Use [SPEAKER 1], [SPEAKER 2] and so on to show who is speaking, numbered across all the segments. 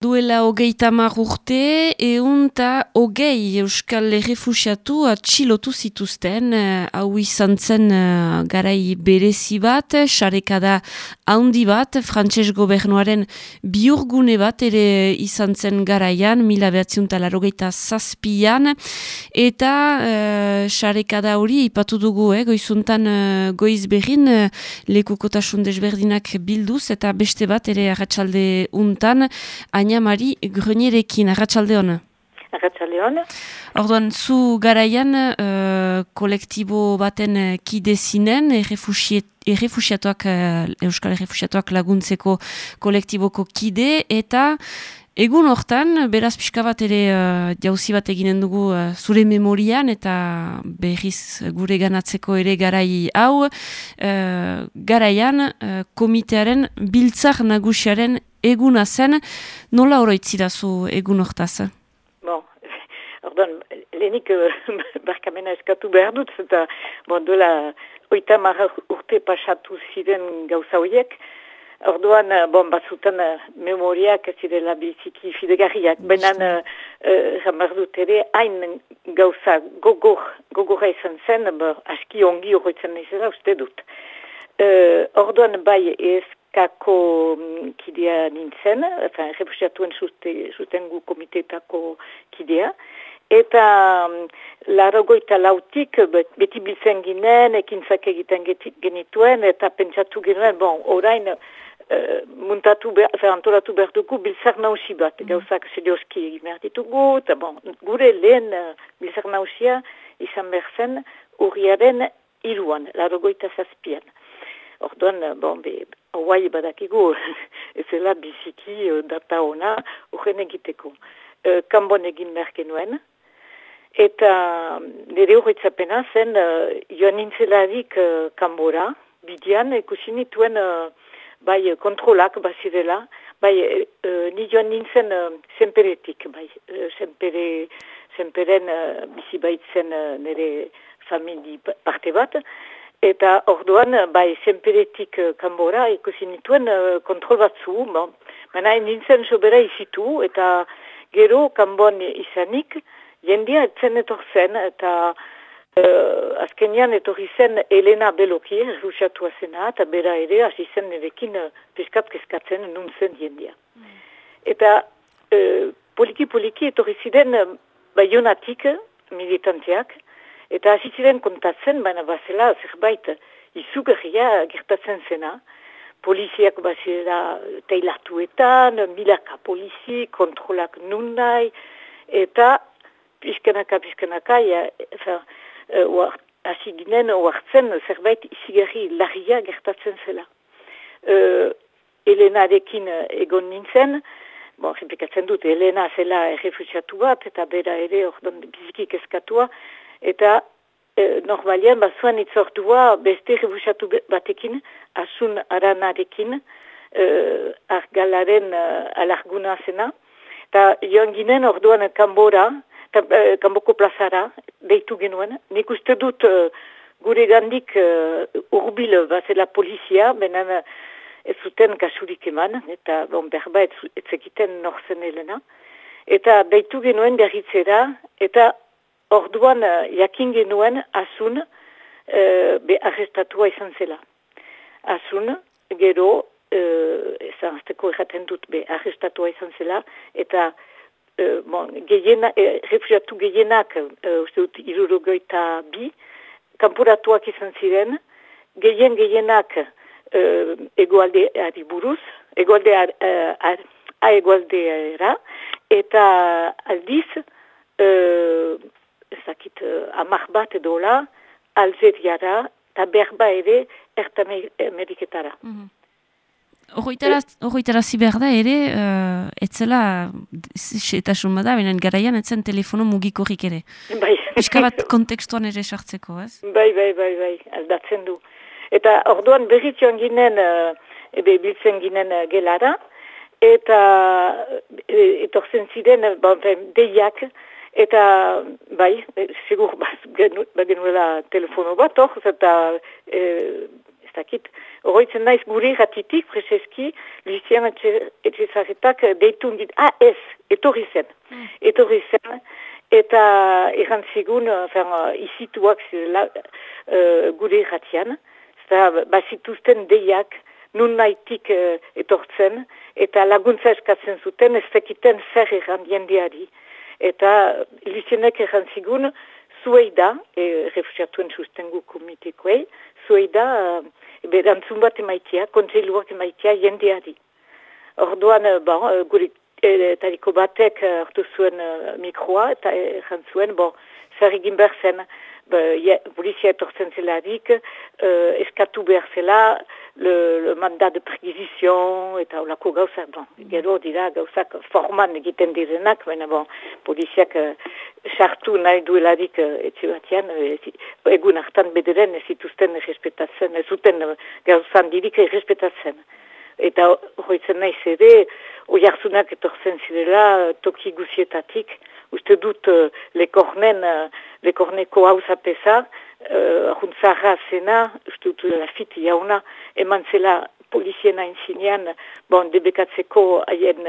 [SPEAKER 1] Duela hogeita mar urte, eun ta hogei euskal errefusiatu atxilotu zituzten, eh, hau izan zen uh, garai berezi bat, xarekada haundi bat, frantses gobernuaren biurgune bat ere izan zen garaian, mila behatziun talarrogeita zazpian, eta xarekada uh, hori ipatu dugu, eh, goizuntan uh, goiz uh, lekukotasun desberdinak bilduz, eta beste bat ere arratsalde untan, Aina Mari Grönierekin, arratsalde hona?
[SPEAKER 2] Arratsalde hona.
[SPEAKER 1] Orduan, zu garaian uh, kolektibo baten uh, kide zinen, errefusiatuak, uh, Euskal Errefusiatuak laguntzeko kolektiboko kide, eta egun hortan, beraz pixka bat ere uh, jauzi bat eginen dugu uh, zure memorian, eta berriz gure ganatzeko ere garai hau, uh, garaian uh, komitearen biltzar nagusiaren eguna zen, nola oroitzira zu egun hortaz?
[SPEAKER 2] Bon, ordan, lehenik uh, barkamena eskatu behar dut, eta bon, dola oita marra urte pasatu ziren gauza horiek, Orduan, bon, batzutan memoriak ez zirela biziki fidegarriak. Benan, jamar dut ere, hain gauza gogor, gogorra izan zen, aski ongi horretzen izan uste dut. Uh, orduan, bai, ez kako mm, kidea nintzen, enfin, refusiatuen sustengu komitetako kidea, eta um, laragoita lautik beti biltzen ginen, ekintzak egiten genituen, eta pentsatu ginen, bon, orain, uh, muntatu behar, antolatu behar dugu biltzak nausi bat, mm. gauzak serioski egin behar ditugu, eta bon, gure lehen uh, biltzak nausia izan behar zen, urriaren iruan, laragoita zazpian. Orduan, bon, be, hauai badakigu, ez zela biziki uh, data ona, urren egiteko. Uh, kanbon egin merke nuen, eta nire horretzapena zen, uh, joan nintzelarik uh, kanbora, bidian, ikusi nituen uh, bai kontrolak bazirela, bai uh, ni joan nintzen uh, zenperetik, bai, uh, zenpere, zenperen uh, bizi baitzen uh, nire famili parte bat, Eta orduan, bai, zenperetik uh, kanbora, ikusi nituen uh, kontrol batzu, bon. Baina nintzen sobera izitu, eta gero kanbon izanik, jendia etzen etorzen, eta uh, azkenian etorri zen Elena Beloki, rusiatu azena, eta bera ere, hasi zen nerekin uh, piskat keskatzen nuntzen jendia. Mm. Eta poliki-poliki uh, etorri ziren uh, baionatik, militanteak, Eta hasi ziren kontatzen, baina bazela zerbait izugarria gertatzen zena. Poliziak bazela teilatuetan, milaka polizi, kontrolak nun nahi, eta pizkenaka, pizkenaka, ja, uh, hasi ginen oartzen zerbait izigarri larria gertatzen zela. Uh, Elenarekin egon nintzen, bon, repikatzen dut, Elena zela errefusiatu bat, eta bera ere ordan bizikik eskatua, eta e, normalian bazuan itzortua beste rebusatu batekin, asun aranarekin, e, argalaren e, alarguna zena, eta joan ginen orduan kanbora, kanboko plazara, deitu genuen, nik uste dut e, gure gandik e, urbil bazela polizia, benen ez zuten kasurik eman, eta bon, berba ez zekiten norzen elena, eta deitu genuen berritzera, eta Orduan, jakin genuen, asun, uh, be arrestatua izan zela. Asun, gero, uh, ezan azteko erraten dut, be arrestatua izan zela, eta uh, bon, gehiena, eh, refusiatu gehienak, uh, uste dut, irurogoita bi, kampuratuak izan ziren, gehien gehienak uh, egoalde buruz, egoalde ar, uh, a egoaldeera, eta aldiz, uh, ezakit, uh, amak bat edola, alzeriara, eta berba ere, erta ameriketara.
[SPEAKER 1] Mm -hmm. Horroitara ziber da ere, uh, etzela, eta bada, benen garaian etzen telefono mugikorrik ere.
[SPEAKER 2] Bai.
[SPEAKER 1] Piska bat kontekstuan ere sartzeko, ez?
[SPEAKER 2] Bai, bai, bai, bai, aldatzen du. Eta orduan berriz joan ginen, uh, ebe biltzen ginen uh, gelara, eta uh, etorzen ziren, bon, deiak, Eta, bai, e, sigur, ba, genuela telefono bat, hor, eta, e, ez dakit, horretzen naiz gure ratitik, prezeski, Lucien Etxezaretak deitu dit, ah ez, etorri zen, mm. etorri zen, eta erran zigun, izituak zela uh, gure ratian, eta bazituzten deiak, nun nahitik uh, etortzen, eta laguntza eskatzen zuten, ez zekiten zer erran jendeari. Eta Lucienek erran zigun, zuei da, e, refusiatuen sustengu komitekoei, zuei da, e, berantzun bat emaitia, kontseiluak emaitia jendeari. Orduan, e, bon, e, guri, e, tariko batek hartu zuen mikroa, eta erran zuen, bon, zer egin behar zen, polizia etortzen zelarik, uh, eskatu behar zela, le, le mandat de perquisition, eta olako gauzak, bon, gero dira gauzak forman egiten direnak, baina bon, poliziak sartu uh, nahi duelarik uh, etxe batian, uh, egun hartan bederen ez zituzten errespetatzen, ez zuten uh, gauzan dirik errespetatzen. Eta hoitzen nahi zede, oiarzunak etortzen zirela toki guzietatik, uste dut uh, lekornen, uh, lekorneko hau zapesa, uh, juntzarra zena, uste dut lafit jauna, eman zela poliziena inzinean, bon, debekatzeko haien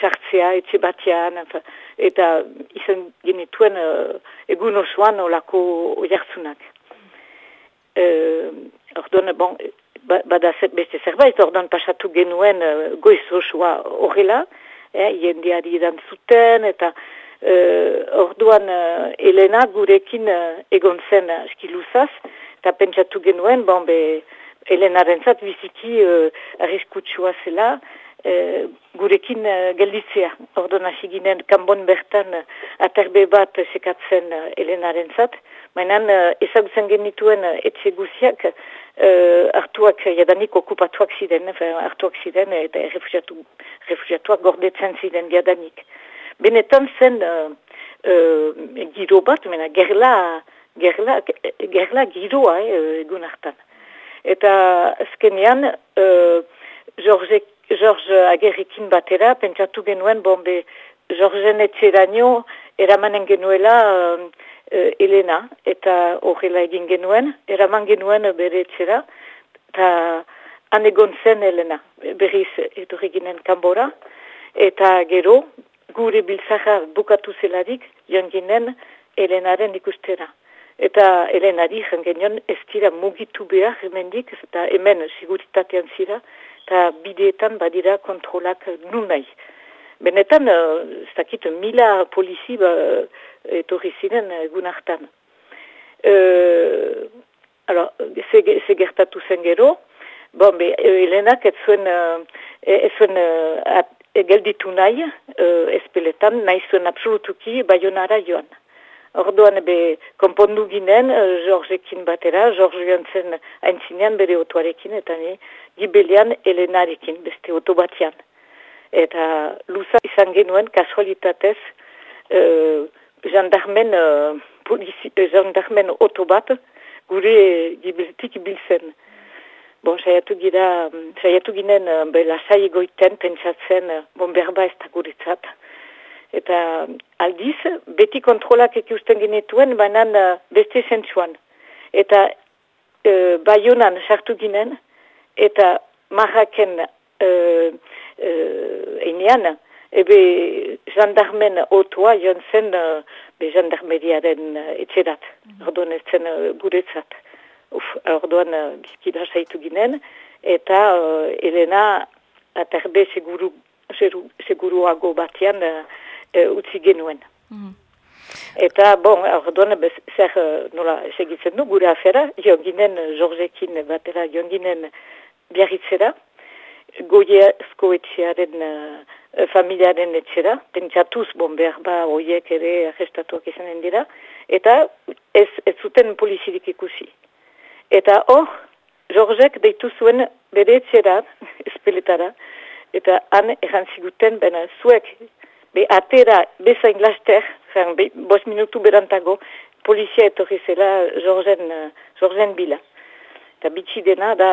[SPEAKER 2] sartzea, etxe batean, eta izan genituen uh, egun osoan olako oiartzunak. Uh, ordon, bon, ba, bada beste zerbait, ordon pasatu genuen uh, goiz osoa horrela, eh, jendeari dan zuten, eta uh, orduan uh, Elena gurekin uh, egon zen uh, eskiluzaz, eta pentsatu genuen, bon, be, Elena rentzat biziki uh, arriskutsua zela, uh, gurekin uh, gelditzea. Orduan hasi ginen kanbon bertan uh, aterbe bat sekatzen uh, Elena rentzat, mainan uh, ezagutzen genituen uh, etxe guziak, uh, hartuak jadanik okupatuak ziren, hartuak ziren eta refugiatu, refugiatuak gordetzen ziren jadanik benetan zen uh, uh, giro bat, mena, gerla, gerla, gerla giroa eh, egun hartan. Eta azkenean, uh, George, George Agerrikin batera, pentsatu genuen, bombe, Georgen etxeraino, eramanen genuela uh, Elena, eta horrela egin genuen, eraman genuen bere etxera, eta han zen Elena, berriz etorri ginen kanbora, eta gero, gure biltzaja bukatu zelarik joan ginen Elenaren ikustera. Eta Elenari jangenion ez dira mugitu behar hemendik, eta hemen siguritatean zira, eta bideetan badira kontrolak nun. Benetan, eh, ez dakit, mila polizi ba, etorri ziren egun hartan. Uh, alors, ze gertatu zen gero, bon, be, Elenak ez zuen, uh, ez zuen uh, gelditu nahi, uh, espeletan, nahi zuen absolutuki baionara joan. Orduan be, konpondu ginen, uh, Georgekin batera, George joan zen haintzinean bere otuarekin, eta ni, gibelian Elenarekin, beste oto batian. Eta luza izan genuen, kasualitatez, uh, jandarmen, uh, uh, jandarmen oto gure gibeltik bilzen. Bon, saiatu gira, saiatu ginen, uh, be, lasai egoiten, pentsatzen, uh, bon, berba ez da guretzat. Eta aldiz, beti kontrolak ikusten genetuen, baina uh, beste zentsuan. Eta uh, baionan sartu ginen, eta marraken uh, uh, enean, ebe jandarmen otoa joan zen, be jandarmeriaren etxerat, mm -hmm. ez zen uh, guretzat. Uf, orduan uh, bizkida saitu ginen, eta uh, Elena aterbe seguru, seguruago batean uh, utzi genuen. Mm. Eta, bon, orduan, zer nola segitzen du, gure afera, joan ginen, Jorgekin batera, joan ginen biarritzera, goiezko etxearen, uh, familiaren etxera, pentsatuz, bon, behar ba, oiek ere arrestatuak izanen dira, eta ez, ez zuten polizirik ikusi. Eta hor, Georgek deitu zuen bere etxera, espeletara, eta han egan ziguten, bena zuek, be atera bezain laster, zan, be, bos minutu berantago, polizia etorri zela Georgen, Georgen bila. Eta bitxi dena, da,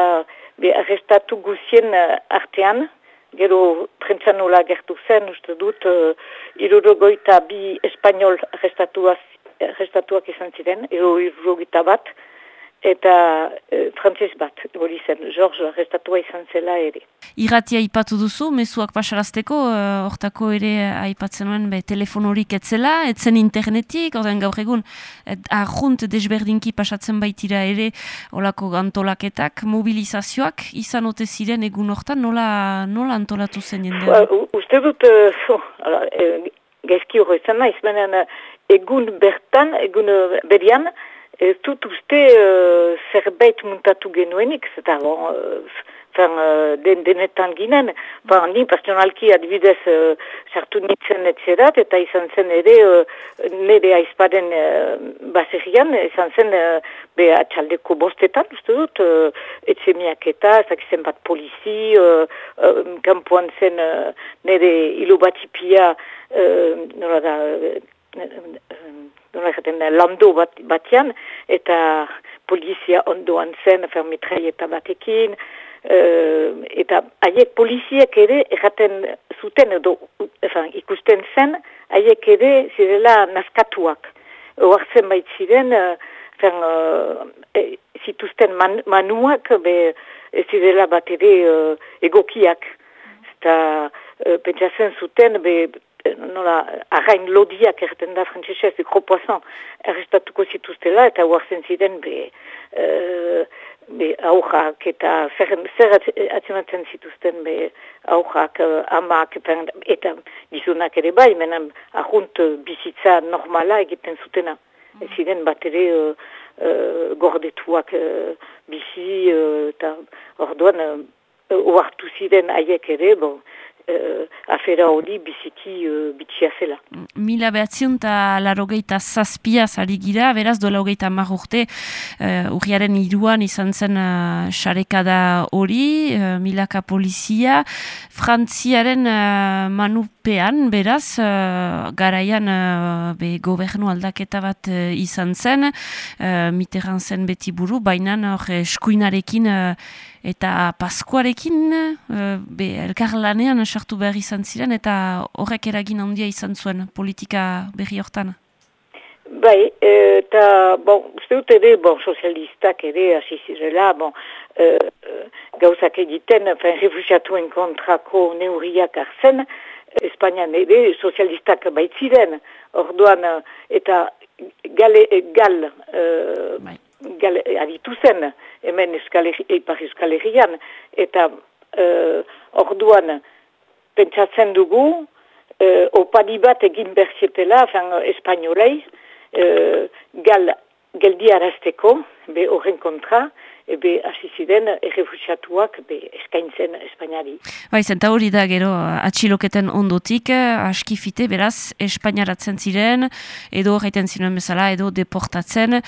[SPEAKER 2] be arrestatu guzien uh, artean, gero prentzanola gertu zen, uste dut, uh, irurogoita bi espanol arrestatuak izan ziren, irurogoita bat, eta e, frantzes bat, hori zen, George arrestatua izan zela ere.
[SPEAKER 1] Irratia aipatu duzu, mezuak pasarazteko, uh, hortako ere aipatzen nuen, be, telefon horik etzela, etzen internetik, ordean gaur egun, arrunt desberdinki pasatzen baitira ere, olako antolaketak, mobilizazioak, izan ote ziren egun hortan, nola, nola antolatu zen jende?
[SPEAKER 2] Uh, uste dut, uh, oh, ala, uh, gaizki hori zen naiz, egun bertan, egun berian, ez dut uste uh, zerbait muntatu genuenik, zeta bon, uh, uh, den, denetan ginen, ba, ni personalki adibidez sartu uh, nintzen etxerat, eta izan zen ere uh, nire aizparen uh, baserian, izan zen uh, be atxaldeko bostetan, uste dut, uh, etxemiak eta, zakizen bat polizi, uh, uh, kampuan zen uh, nire ilobatipia, uh, nora da, nola jaten da, lando bat, batian, eta polizia ondoan zen, fermitrai eta batekin, uh, eta haiek poliziek ere erraten zuten, edo enfin, ikusten zen, haiek ere zirela naskatuak. Oartzen baitziren, uh, fen, uh, e, zituzten man, manuak, be, zirela bat ere uh, egokiak. Eta uh, pentsatzen zuten, be, nola, arrain lodiak erten da frantzesez, kropoazan, errestatuko zituztela, eta huartzen ziren, be, uh, be aurrak, eta zer, zer atzematzen zituzten, be, aurrak, uh, amak, eta gizunak ere bai, menan, ahunt bizitza normala egiten zutena. Mm. ziren bat ere, uh, uh, gordetuak uh, bizi, eta uh, orduan, uh, oartu ziren haiek ere, bon, uh, afera hori biziki uh, bitxia zela.
[SPEAKER 1] Mila behatziun eta larogeita zazpia zari gira, beraz dola hogeita marrurte uh, urriaren iruan izan zen uh, xarekada hori, uh, milaka polizia, frantziaren uh, manupean, beraz, uh, garaian uh, be, gobernu aldaketa bat uh, izan zen, uh, miteran zen beti buru, baina hor eskuinarekin eta paskuarekin uh, be, elkarlanean sartu behar izan ziren eta horrek eragin handia izan zuen politika berri hortan.
[SPEAKER 2] Bai, eta, bon, uste dut ere, bon, sozialistak ere, hasi zirela, bon, uh, gauzak egiten, fen, refusiatuen kontrako neuriak arzen, Espainian ere, sozialistak baitziren, orduan, eta gale, gal, uh, bai gal, aditu zen, hemen eipar euskalerian, eta uh, orduan pentsatzen dugu, uh, opadi bat egin berzietela, espainolei, uh, gal, geldi arazteko, be horren kontra, ebe hasi ziren errefusiatuak be eskaintzen Espainiari.
[SPEAKER 1] Bai, zenta hori da gero atxiloketen ondotik, askifite beraz Espainiaratzen ziren, edo gaiten ziren bezala, edo deportatzen.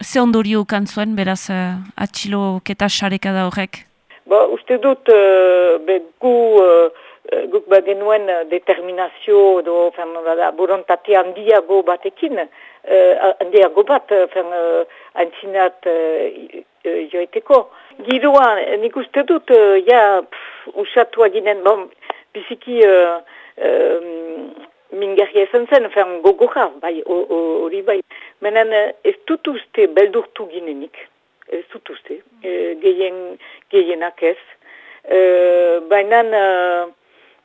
[SPEAKER 1] Ze ondorio kantzuen beraz atxiloketa xareka da horrek?
[SPEAKER 2] Ba, uste dut, uh, be, gu, uh, guk bagenuen determinazio edo borontate handiago batekin, uh, handiago bat, uh, antzinat uh, joiteko. Giroa, nik uste dut, uh, ja, usatu aginen, bon, biziki uh, uh, mingarria esan zen, fen, gogorra, bai, hori bai. Menen, ez dut uste beldurtu ginenik, ez dut uste, uh, geien, geienak ez. Uh, Baina, uh,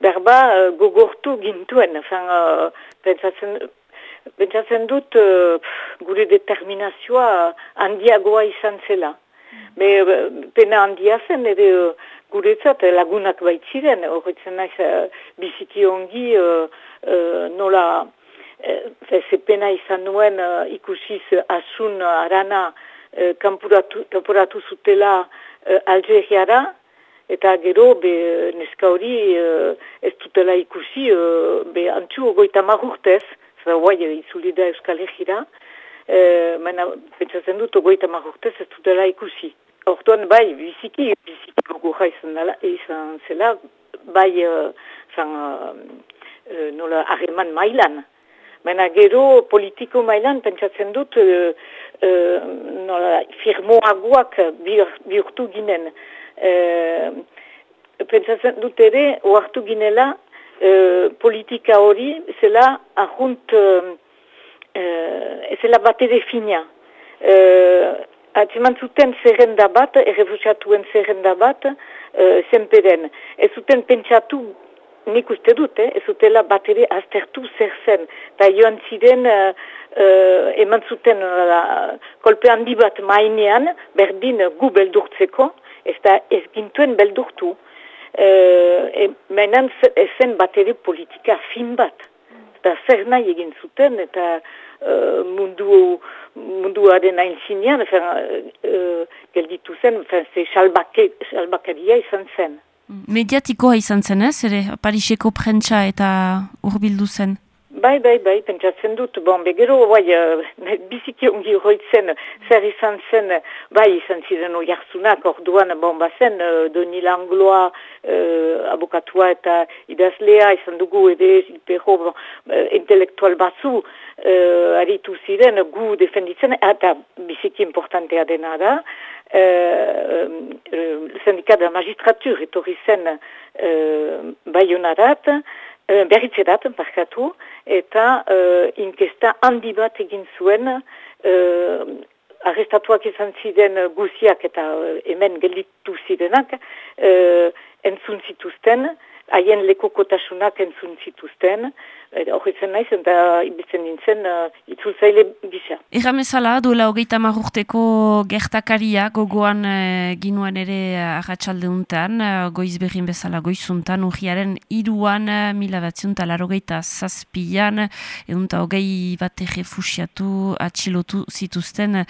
[SPEAKER 2] berba, uh, gogortu gintuen, fen, uh, pentsatzen, Bentsatzen dut, uh, gure determinazioa handiagoa izan zela. Be, pena handia zen, ere guretzat lagunak baitziren, horretzen naiz biziki ongi nola ze pena izan nuen uh, ikusiz asun arana uh, kanporatu zutela uh, Algeriara, eta gero be, neska hori ez dutela ikusi uh, be antxu ogoita marurtez, zara guai izulida Euskal Egira, e, Baina, pentsatzen dut, ogoita marrurtez ez dutela ikusi. Hortuan, bai, biziki, biziki gogorra izan, dala, izan zela, bai, uh, zan, uh, nola, harreman mailan. Baina, gero, politiko mailan, pentsatzen dut, uh, uh, nola, firmoagoak bihurtu ginen. Uh, pentsatzen dut ere, oartu ginela, uh, politika hori, zela, ahunt, uh, uh, ez zela bat ere fina. Uh, Atzeman zuten zerrenda bat, errefusiatuen zerrenda bat, uh, zenperen. Ez zuten pentsatu, nik uste dut, eh? ez zutela bat ere aztertu zer zen. Ta joan ziren, uh, uh, eman zuten uh, kolpe handi bat mainean, berdin gu beldurtzeko, ez da ez gintuen beldurtu. Uh, e, menan zen bat ere politika fin bat. Eta zer nahi egin zuten, eta uh, mundu munduaren hain zinean, uh, gelditu zen, ze salbakaria izan zen.
[SPEAKER 1] Mediatikoa izan zen ez, ere Pariseko prentsa eta urbildu zen?
[SPEAKER 2] Bai, bai, bai, pentsatzen dut, bon, begero, bai, biziki ongi horretzen, zer izan zen, bai, izan ziren oiarzunak, orduan, bon, bazen, Doni Langloa, uh, abokatua eta idazlea, izan dugu, edo, ilpero, bon, intelektual batzu, uh, aritu ziren, gu defenditzen, eta biziki importantea dena da, uh, uh, syndikat da magistratur, etorri zen, uh, bai honarat, uh, berritzerat, parkatu, eta uh, inkesta handi bat egin zuen uh, arrestatuak izan ziren guziak eta hemen gelitu zirenak uh, entzun zituzten, haien lekokotasunak entzun zituzten, hori zen naiz, eta ibiltzen nintzen uh, itzultzaile gisa.
[SPEAKER 1] Erramezala, duela hogeita marrurteko gertakaria gogoan uh, ginuen ere agatsalde untan, uh, goiz berrin bezala goizuntan, urriaren iruan, uh, mila batziunta larogeita zazpian, egunta hogei bat refusiatu atxilotu zituzten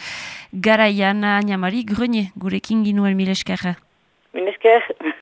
[SPEAKER 1] garaian, Niamari, grone, gurekin ginuen mileskerra.
[SPEAKER 2] Mileskerra.